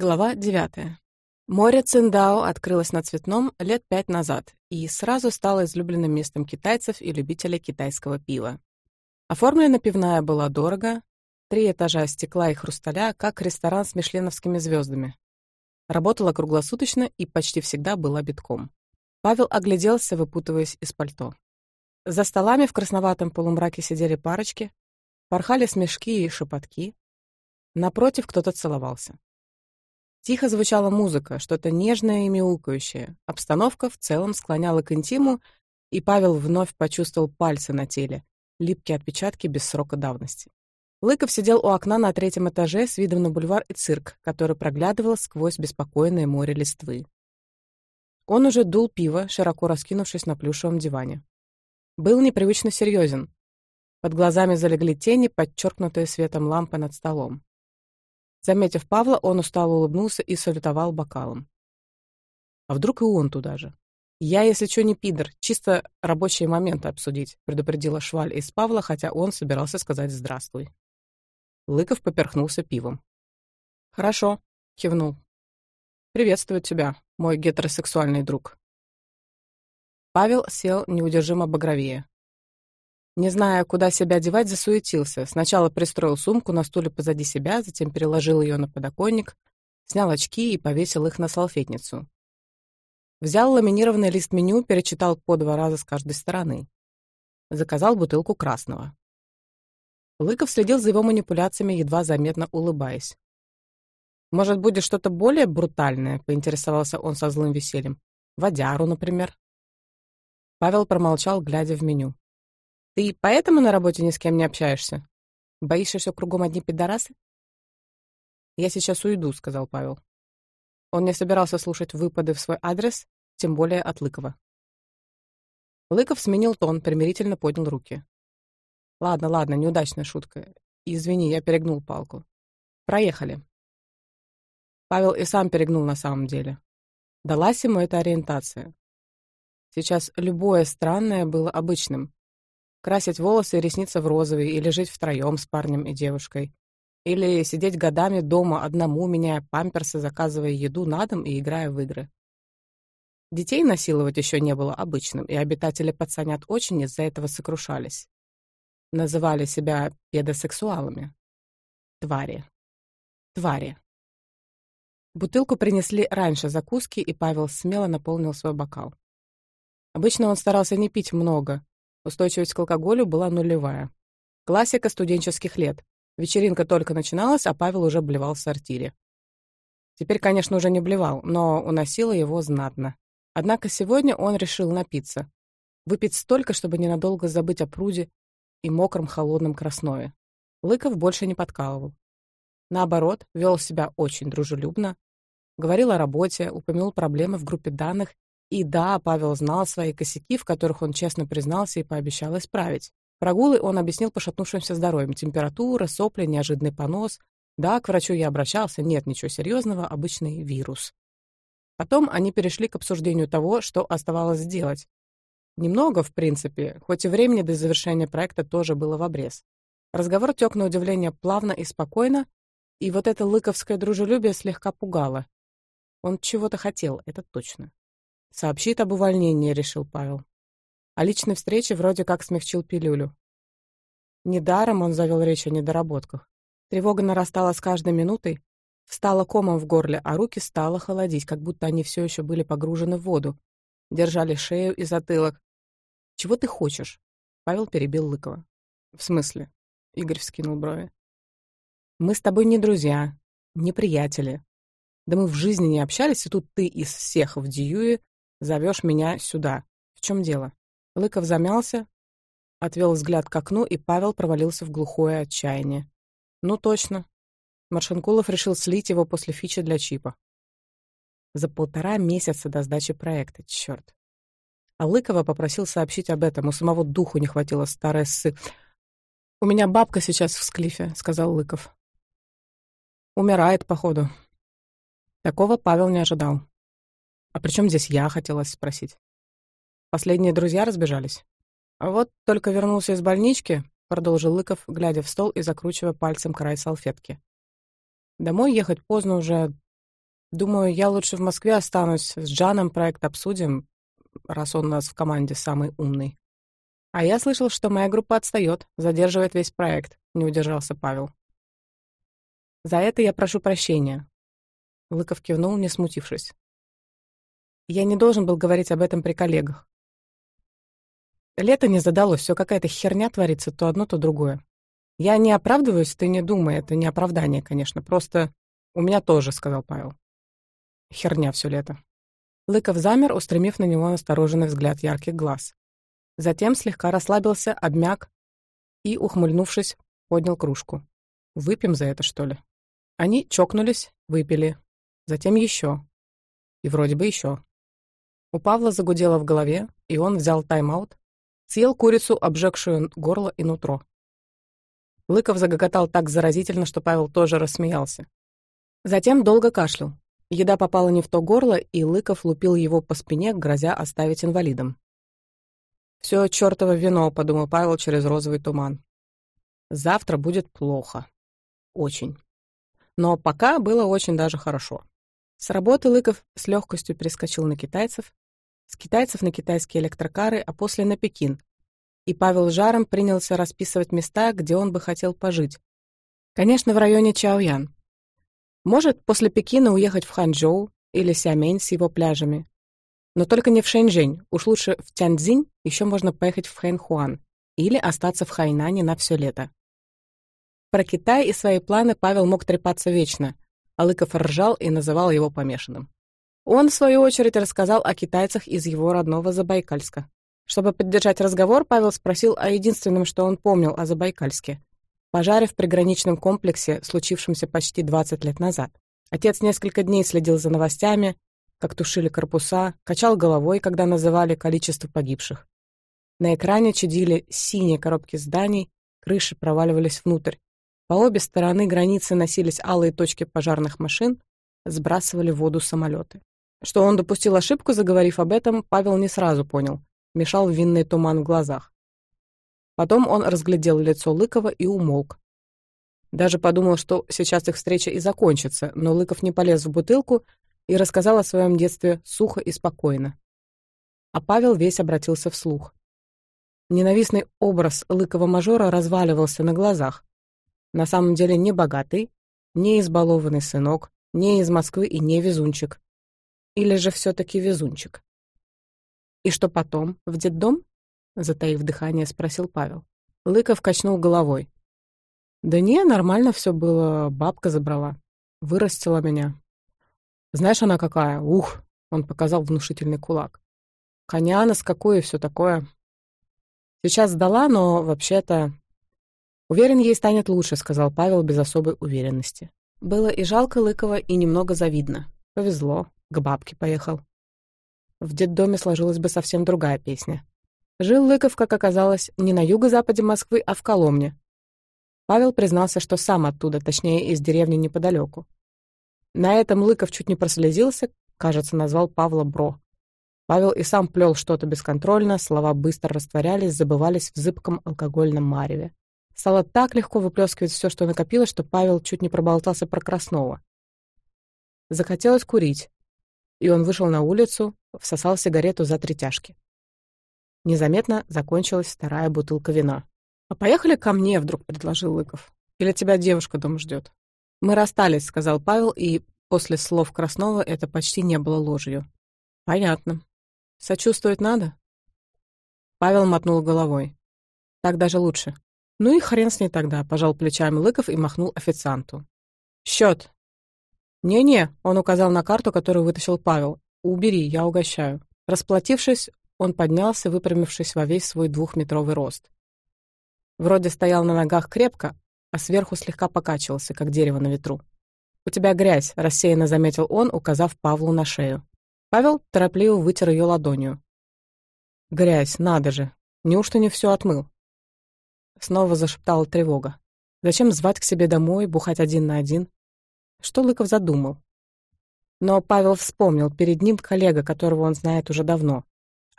Глава 9. Море Циндао открылось на Цветном лет пять назад и сразу стало излюбленным местом китайцев и любителей китайского пива. Оформлена пивная была дорого, три этажа стекла и хрусталя, как ресторан с мишленовскими звездами. Работала круглосуточно и почти всегда была битком. Павел огляделся, выпутываясь из пальто. За столами в красноватом полумраке сидели парочки, порхали смешки и шепотки. Напротив кто-то целовался. Тихо звучала музыка, что-то нежное и мяукающее. Обстановка в целом склоняла к интиму, и Павел вновь почувствовал пальцы на теле, липкие отпечатки без срока давности. Лыков сидел у окна на третьем этаже с видом на бульвар и цирк, который проглядывал сквозь беспокойное море листвы. Он уже дул пиво, широко раскинувшись на плюшевом диване. Был непривычно серьезен. Под глазами залегли тени, подчеркнутые светом лампы над столом. Заметив Павла, он устало улыбнулся и салютовал бокалом. «А вдруг и он туда же?» «Я, если что, не пидор, чисто рабочие моменты обсудить», предупредила Шваль из Павла, хотя он собирался сказать «здравствуй». Лыков поперхнулся пивом. «Хорошо», — кивнул. «Приветствую тебя, мой гетеросексуальный друг». Павел сел неудержимо багровее. Не зная, куда себя одевать, засуетился. Сначала пристроил сумку на стуле позади себя, затем переложил ее на подоконник, снял очки и повесил их на салфетницу. Взял ламинированный лист меню, перечитал по два раза с каждой стороны. Заказал бутылку красного. Лыков следил за его манипуляциями, едва заметно улыбаясь. «Может, будет что-то более брутальное?» — поинтересовался он со злым весельем. «Водяру, например». Павел промолчал, глядя в меню. Ты поэтому на работе ни с кем не общаешься? Боишься, что кругом одни пидорасы? Я сейчас уйду, сказал Павел. Он не собирался слушать выпады в свой адрес, тем более от Лыкова. Лыков сменил тон, примирительно поднял руки. Ладно, ладно, неудачная шутка. Извини, я перегнул палку. Проехали. Павел и сам перегнул на самом деле. Далась ему эта ориентация. Сейчас любое странное было обычным красить волосы и ресницы в розовый, или жить втроем с парнем и девушкой. Или сидеть годами дома одному, меняя памперсы, заказывая еду на дом и играя в игры. Детей насиловать еще не было обычным, и обитатели пацанят очень из-за этого сокрушались. Называли себя педосексуалами. Твари. Твари. Бутылку принесли раньше закуски, и Павел смело наполнил свой бокал. Обычно он старался не пить много, Устойчивость к алкоголю была нулевая. Классика студенческих лет. Вечеринка только начиналась, а Павел уже блевал в сортире. Теперь, конечно, уже не блевал, но уносило его знатно. Однако сегодня он решил напиться. Выпить столько, чтобы ненадолго забыть о пруде и мокром холодном краснове. Лыков больше не подкалывал. Наоборот, вел себя очень дружелюбно, говорил о работе, упомянул проблемы в группе данных и да, Павел знал свои косяки, в которых он честно признался и пообещал исправить. Прогулы он объяснил пошатнувшимся здоровьем, температура, сопли, неожиданный понос. Да, к врачу я обращался, нет ничего серьезного, обычный вирус. Потом они перешли к обсуждению того, что оставалось сделать. Немного, в принципе, хоть и времени до завершения проекта тоже было в обрез. Разговор тек на удивление плавно и спокойно, и вот это лыковское дружелюбие слегка пугало. Он чего-то хотел, это точно сообщит об увольнении, решил Павел. О личной встрече вроде как смягчил пилюлю. Недаром он завел речь о недоработках. Тревога нарастала с каждой минутой, встала комом в горле, а руки стало холодить, как будто они все еще были погружены в воду, держали шею и затылок. «Чего ты хочешь?» — Павел перебил Лыкова. «В смысле?» — Игорь вскинул брови. «Мы с тобой не друзья, не приятели. Да мы в жизни не общались, и тут ты из всех в Дьюи зовешь меня сюда. В чем дело?» Лыков замялся, отвел взгляд к окну, и Павел провалился в глухое отчаяние. «Ну точно». Маршинкулов решил слить его после фичи для чипа. За полтора месяца до сдачи проекта, черт. А Лыкова попросил сообщить об этом, у самого духу не хватило старой ссы. «У меня бабка сейчас в склифе», — сказал Лыков. «Умирает, походу». Такого Павел не ожидал. «А причем здесь я?» — хотелось спросить. «Последние друзья разбежались». «А вот только вернулся из больнички», — продолжил Лыков, глядя в стол и закручивая пальцем край салфетки. «Домой ехать поздно уже. Думаю, я лучше в Москве останусь. С Джаном проект обсудим, раз он у нас в команде самый умный». «А я слышал, что моя группа отстает, задерживает весь проект», — не удержался Павел. «За это я прошу прощения», — Лыков кивнул, не смутившись. Я не должен был говорить об этом при коллегах. Лето не задалось, все какая-то херня творится, то одно, то другое. Я не оправдываюсь, ты не думай, это не оправдание, конечно, просто у меня тоже, сказал Павел. Херня все лето. Лыков замер, устремив на него настороженный взгляд ярких глаз. Затем слегка расслабился, обмяк и, ухмыльнувшись, поднял кружку. «Выпьем за это, что ли?» Они чокнулись, выпили. Затем еще. И вроде бы еще. У Павла загудело в голове, и он взял тайм-аут, съел курицу, обжегшую горло и нутро. Лыков загоготал так заразительно, что Павел тоже рассмеялся. Затем долго кашлял. Еда попала не в то горло, и Лыков лупил его по спине, грозя оставить инвалидом. «Все чертово вино», — подумал Павел через розовый туман. «Завтра будет плохо. Очень». Но пока было очень даже хорошо. С работы Лыков с легкостью перескочил на китайцев, с китайцев на китайские электрокары, а после на Пекин. И Павел жаром принялся расписывать места, где он бы хотел пожить. Конечно, в районе Чаоян. Может, после Пекина уехать в Ханчжоу или Сямень с его пляжами. Но только не в Шэньчжэнь, уж лучше в Тяньцзинь еще можно поехать в Хэнхуан или остаться в Хайнане на все лето. Про Китай и свои планы Павел мог трепаться вечно, Алыков ржал и называл его помешанным. Он, в свою очередь, рассказал о китайцах из его родного Забайкальска. Чтобы поддержать разговор, Павел спросил о единственном, что он помнил о Забайкальске. Пожаре в приграничном комплексе, случившемся почти 20 лет назад. Отец несколько дней следил за новостями, как тушили корпуса, качал головой, когда называли количество погибших. На экране чудили синие коробки зданий, крыши проваливались внутрь. По обе стороны границы носились алые точки пожарных машин, сбрасывали воду самолеты. Что он допустил ошибку, заговорив об этом, Павел не сразу понял. Мешал винный туман в глазах. Потом он разглядел лицо Лыкова и умолк. Даже подумал, что сейчас их встреча и закончится, но Лыков не полез в бутылку и рассказал о своем детстве сухо и спокойно. А Павел весь обратился вслух. Ненавистный образ Лыкова-мажора разваливался на глазах. На самом деле не богатый, не избалованный сынок, не из Москвы и не везунчик. Или же все-таки везунчик? И что потом, в детдом? Затаив дыхание, спросил Павел. Лыков качнул головой. Да не, нормально все было, бабка забрала. Вырастила меня. Знаешь, она какая? Ух! Он показал внушительный кулак. Коня на скаку и все такое. Сейчас сдала, но вообще-то... Уверен, ей станет лучше, сказал Павел без особой уверенности. Было и жалко Лыкова, и немного завидно. Повезло, к бабке поехал. В детдоме сложилась бы совсем другая песня. Жил Лыков, как оказалось, не на юго-западе Москвы, а в Коломне. Павел признался, что сам оттуда, точнее, из деревни неподалеку. На этом Лыков чуть не прослезился, кажется, назвал Павла Бро. Павел и сам плел что-то бесконтрольно, слова быстро растворялись, забывались в зыбком алкогольном мареве. Стало так легко выплескивать все, что накопилось, что Павел чуть не проболтался про Краснова. Захотелось курить и он вышел на улицу, всосал сигарету за три тяжки. Незаметно закончилась вторая бутылка вина. «А поехали ко мне?» — вдруг предложил Лыков. «Или тебя девушка дома ждет?» «Мы расстались», — сказал Павел, и после слов Краснова это почти не было ложью. «Понятно. Сочувствовать надо?» Павел мотнул головой. «Так даже лучше. Ну и хрен с ней тогда», — пожал плечами Лыков и махнул официанту. «Счет!» «Не-не», — он указал на карту, которую вытащил Павел. «Убери, я угощаю». Расплатившись, он поднялся, выпрямившись во весь свой двухметровый рост. Вроде стоял на ногах крепко, а сверху слегка покачивался, как дерево на ветру. «У тебя грязь», — рассеянно заметил он, указав Павлу на шею. Павел торопливо вытер ее ладонью. «Грязь, надо же! Неужто не все отмыл?» Снова зашептала тревога. «Зачем звать к себе домой, бухать один на один? что Лыков задумал. Но Павел вспомнил, перед ним коллега, которого он знает уже давно.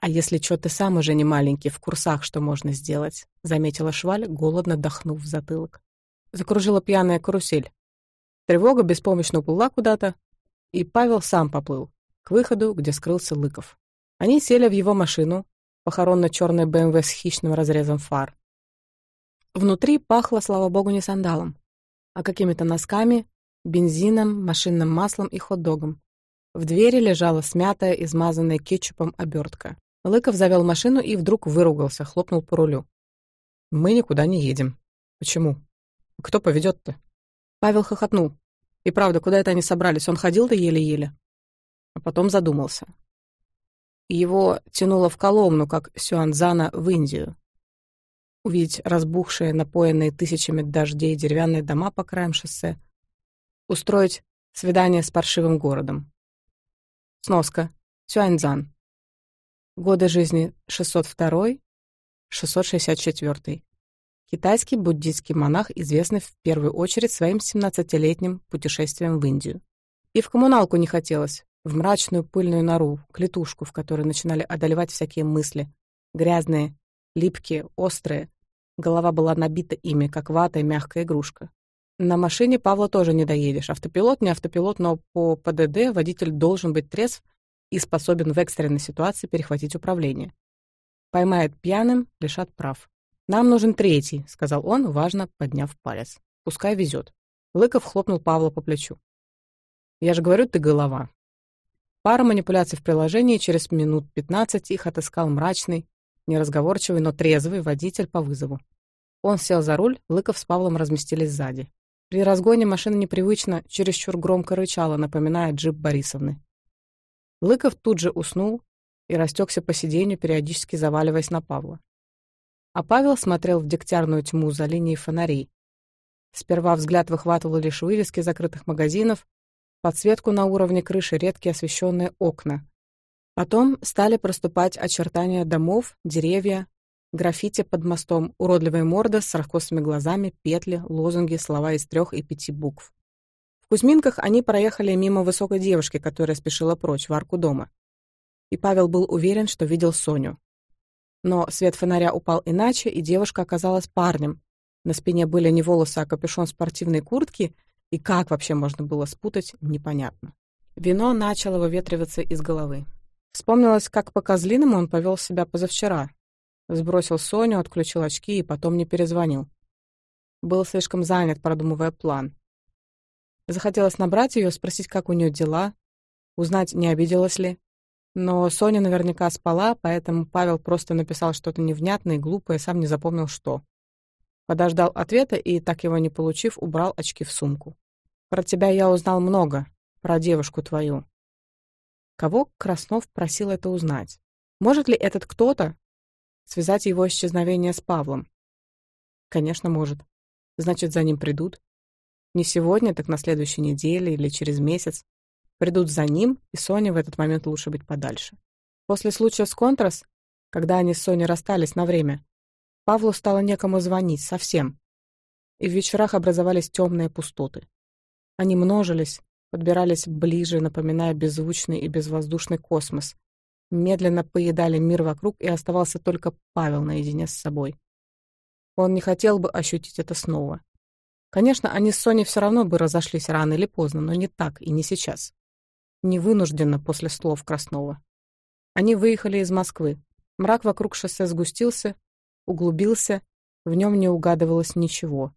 «А если чё, ты сам уже не маленький, в курсах что можно сделать?» — заметила Шваль, голодно дохнув в затылок. Закружила пьяная карусель. Тревога беспомощно уплыла куда-то, и Павел сам поплыл, к выходу, где скрылся Лыков. Они сели в его машину, похоронно-черный БМВ эм с хищным разрезом фар. Внутри пахло, слава богу, не сандалом, а какими-то носками, бензином, машинным маслом и хот-догом. В двери лежала смятая, измазанная кетчупом обертка. Лыков завел машину и вдруг выругался, хлопнул по рулю. «Мы никуда не едем». «Почему? Кто поведет-то?» Павел хохотнул. «И правда, куда это они собрались? Он ходил-то еле-еле». А потом задумался. Его тянуло в Коломну, как Сюанзана в Индию. Увидеть разбухшие, напоенные тысячами дождей деревянные дома по краям шоссе — устроить свидание с паршивым городом. Сноска. Сюаньцзан. Годы жизни 602-664. Китайский буддийский монах, известный в первую очередь своим 17-летним путешествием в Индию. И в коммуналку не хотелось, в мрачную пыльную нору, клетушку, в которой начинали одолевать всякие мысли. Грязные, липкие, острые. Голова была набита ими, как вата и мягкая игрушка на машине Павла тоже не доедешь. Автопилот не автопилот, но по ПДД водитель должен быть трезв и способен в экстренной ситуации перехватить управление. Поймает пьяным, лишат прав. «Нам нужен третий», — сказал он, важно подняв палец. «Пускай везет». Лыков хлопнул Павла по плечу. «Я же говорю, ты голова». Пара манипуляций в приложении, через минут 15 их отыскал мрачный, неразговорчивый, но трезвый водитель по вызову. Он сел за руль, Лыков с Павлом разместились сзади. При разгоне машина непривычно, чересчур громко рычала, напоминая джип Борисовны. Лыков тут же уснул и растекся по сиденью, периодически заваливаясь на Павла. А Павел смотрел в дегтярную тьму за линией фонарей. Сперва взгляд выхватывал лишь вывески закрытых магазинов, подсветку на уровне крыши, редкие освещенные окна. Потом стали проступать очертания домов, деревья, граффити под мостом, уродливая морда с раскосыми глазами, петли, лозунги, слова из трех и пяти букв. В Кузьминках они проехали мимо высокой девушки, которая спешила прочь в арку дома. И Павел был уверен, что видел Соню. Но свет фонаря упал иначе, и девушка оказалась парнем. На спине были не волосы, а капюшон спортивной куртки, и как вообще можно было спутать, непонятно. Вино начало выветриваться из головы. Вспомнилось, как по-козлиному он повел себя позавчера, Сбросил Соню, отключил очки и потом не перезвонил. Был слишком занят, продумывая план. Захотелось набрать ее, спросить, как у нее дела, узнать, не обиделась ли. Но Соня наверняка спала, поэтому Павел просто написал что-то невнятное и глупое, сам не запомнил, что. Подождал ответа и, так его не получив, убрал очки в сумку. «Про тебя я узнал много, про девушку твою». Кого Краснов просил это узнать? Может ли этот кто-то связать его исчезновение с Павлом? Конечно, может. Значит, за ним придут? Не сегодня, так на следующей неделе или через месяц. Придут за ним, и Соне в этот момент лучше быть подальше. После случая с Контрас, когда они с Соней расстались на время, Павлу стало некому звонить совсем. И в вечерах образовались темные пустоты. Они множились, подбирались ближе, напоминая беззвучный и безвоздушный космос, медленно поедали мир вокруг, и оставался только Павел наедине с собой. Он не хотел бы ощутить это снова. Конечно, они с Соней все равно бы разошлись рано или поздно, но не так и не сейчас. Не вынужденно после слов Краснова. Они выехали из Москвы. Мрак вокруг шоссе сгустился, углубился, в нем не угадывалось ничего.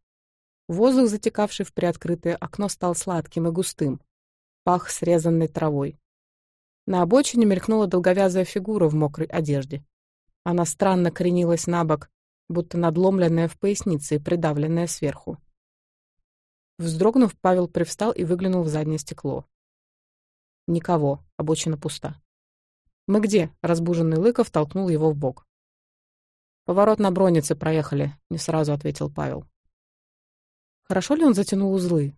Воздух, затекавший в приоткрытое окно, стал сладким и густым. Пах срезанной травой. На обочине мелькнула долговязая фигура в мокрой одежде. Она странно кренилась на бок, будто надломленная в пояснице и придавленная сверху. Вздрогнув, Павел привстал и выглянул в заднее стекло. Никого, обочина пуста. «Мы где?» — разбуженный Лыков толкнул его в бок. «Поворот на бронице проехали», — не сразу ответил Павел. Хорошо ли он затянул узлы?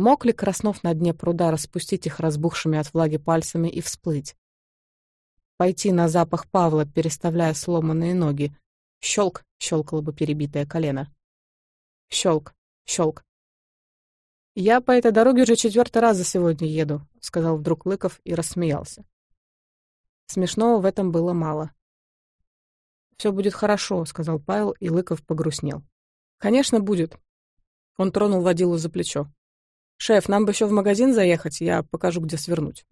Мог ли Краснов на дне пруда распустить их разбухшими от влаги пальцами и всплыть? Пойти на запах Павла, переставляя сломанные ноги. Щелк, щелкало бы перебитое колено. Щелк, щелк. «Я по этой дороге уже четвертый раз за сегодня еду», — сказал вдруг Лыков и рассмеялся. Смешного в этом было мало. «Все будет хорошо», — сказал Павел, и Лыков погрустнел. «Конечно, будет». Он тронул водилу за плечо. «Шеф, нам бы еще в магазин заехать, я покажу, где свернуть».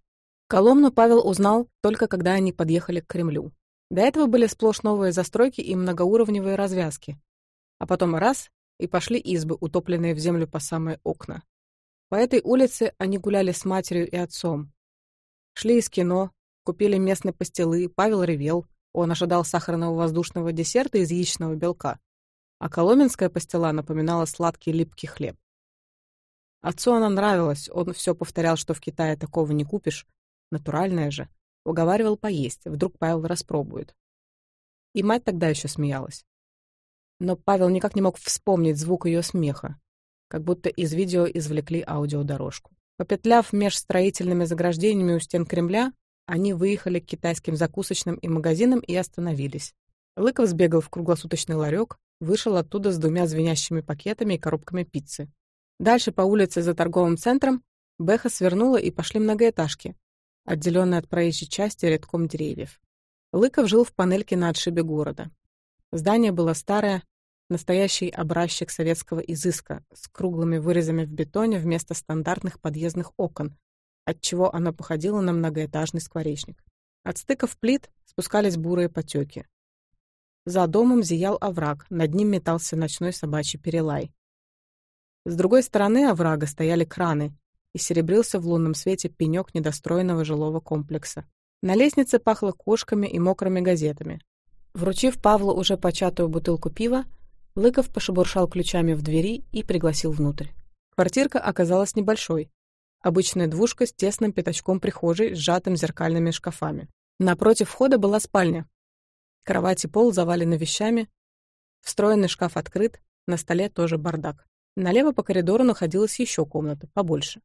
Коломну Павел узнал только когда они подъехали к Кремлю. До этого были сплошь новые застройки и многоуровневые развязки. А потом раз — и пошли избы, утопленные в землю по самые окна. По этой улице они гуляли с матерью и отцом. Шли из кино, купили местные пастилы, Павел ревел, он ожидал сахарного воздушного десерта из яичного белка. А коломенская пастила напоминала сладкий липкий хлеб. Отцу она нравилась, он все повторял, что в Китае такого не купишь. Натуральное же. Уговаривал поесть, вдруг Павел распробует. И мать тогда еще смеялась. Но Павел никак не мог вспомнить звук ее смеха, как будто из видео извлекли аудиодорожку. Попетляв меж строительными заграждениями у стен Кремля, они выехали к китайским закусочным и магазинам и остановились. Лыков сбегал в круглосуточный ларек, вышел оттуда с двумя звенящими пакетами и коробками пиццы. Дальше по улице за торговым центром Беха свернула и пошли многоэтажки, отделенные от проезжей части рядком деревьев. Лыков жил в панельке на отшибе города. Здание было старое, настоящий образчик советского изыска с круглыми вырезами в бетоне вместо стандартных подъездных окон, отчего оно походило на многоэтажный скворечник. От стыков плит спускались бурые потеки. За домом зиял овраг, над ним метался ночной собачий перелай. С другой стороны оврага стояли краны, и серебрился в лунном свете пенек недостроенного жилого комплекса. На лестнице пахло кошками и мокрыми газетами. Вручив Павлу уже початую бутылку пива, Лыков пошебуршал ключами в двери и пригласил внутрь. Квартирка оказалась небольшой. Обычная двушка с тесным пятачком прихожей, сжатым зеркальными шкафами. Напротив входа была спальня. Кровать и пол завалены вещами. Встроенный шкаф открыт, на столе тоже бардак. Налево по коридору находилась еще комната, побольше.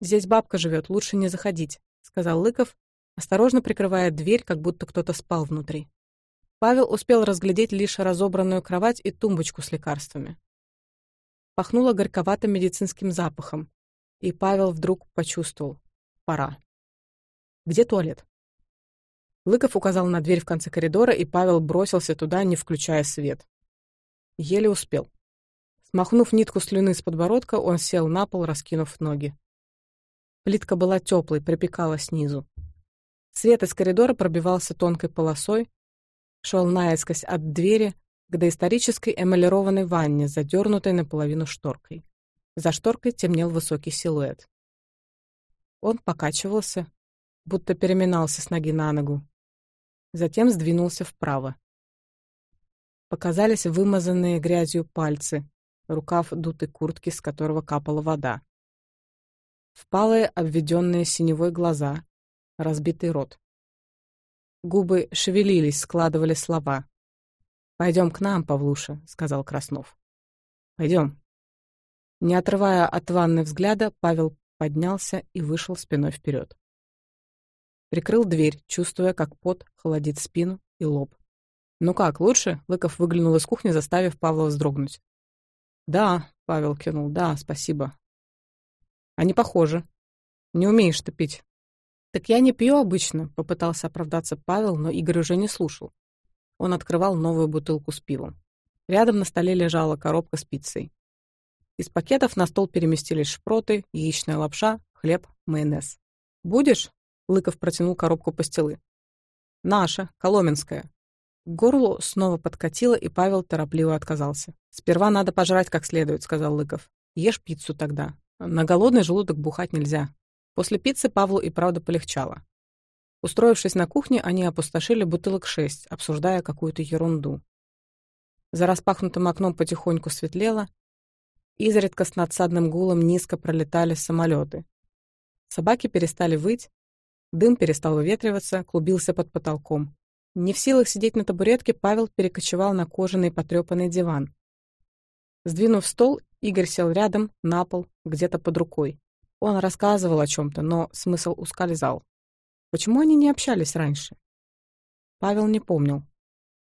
«Здесь бабка живет, лучше не заходить», — сказал Лыков, осторожно прикрывая дверь, как будто кто-то спал внутри. Павел успел разглядеть лишь разобранную кровать и тумбочку с лекарствами. Пахнуло горьковатым медицинским запахом, и Павел вдруг почувствовал — пора. «Где туалет?» Лыков указал на дверь в конце коридора, и Павел бросился туда, не включая свет. Еле успел. Смахнув нитку слюны с подбородка, он сел на пол, раскинув ноги. Плитка была теплой, припекала снизу. Свет из коридора пробивался тонкой полосой, шел наискось от двери к доисторической эмалированной ванне, задернутой наполовину шторкой. За шторкой темнел высокий силуэт. Он покачивался, будто переминался с ноги на ногу. Затем сдвинулся вправо. Показались вымазанные грязью пальцы рукав дутой куртки, с которого капала вода. Впалые, обведенные синевой глаза, разбитый рот. Губы шевелились, складывали слова. «Пойдем к нам, Павлуша», — сказал Краснов. «Пойдем». Не отрывая от ванны взгляда, Павел поднялся и вышел спиной вперед. Прикрыл дверь, чувствуя, как пот холодит спину и лоб. «Ну как, лучше?» — Лыков выглянул из кухни, заставив Павла вздрогнуть. Да, Павел кивнул, да, спасибо. Они похожи. Не умеешь ты пить. Так я не пью обычно, попытался оправдаться Павел, но Игорь уже не слушал. Он открывал новую бутылку с пивом. Рядом на столе лежала коробка с пиццей. Из пакетов на стол переместились шпроты, яичная лапша, хлеб, майонез. «Будешь?» — Лыков протянул коробку пастилы. «Наша, коломенская. Горло снова подкатило, и Павел торопливо отказался. «Сперва надо пожрать как следует», — сказал Лыков. «Ешь пиццу тогда. На голодный желудок бухать нельзя». После пиццы Павлу и правда полегчало. Устроившись на кухне, они опустошили бутылок шесть, обсуждая какую-то ерунду. За распахнутым окном потихоньку светлело, изредка с надсадным гулом низко пролетали самолеты. Собаки перестали выть, дым перестал выветриваться, клубился под потолком. Не в силах сидеть на табуретке, Павел перекочевал на кожаный потрепанный диван. Сдвинув стол, Игорь сел рядом, на пол, где-то под рукой. Он рассказывал о чем-то, но смысл ускользал. Почему они не общались раньше? Павел не помнил.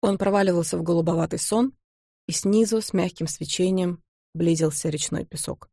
Он проваливался в голубоватый сон, и снизу, с мягким свечением, близился речной песок.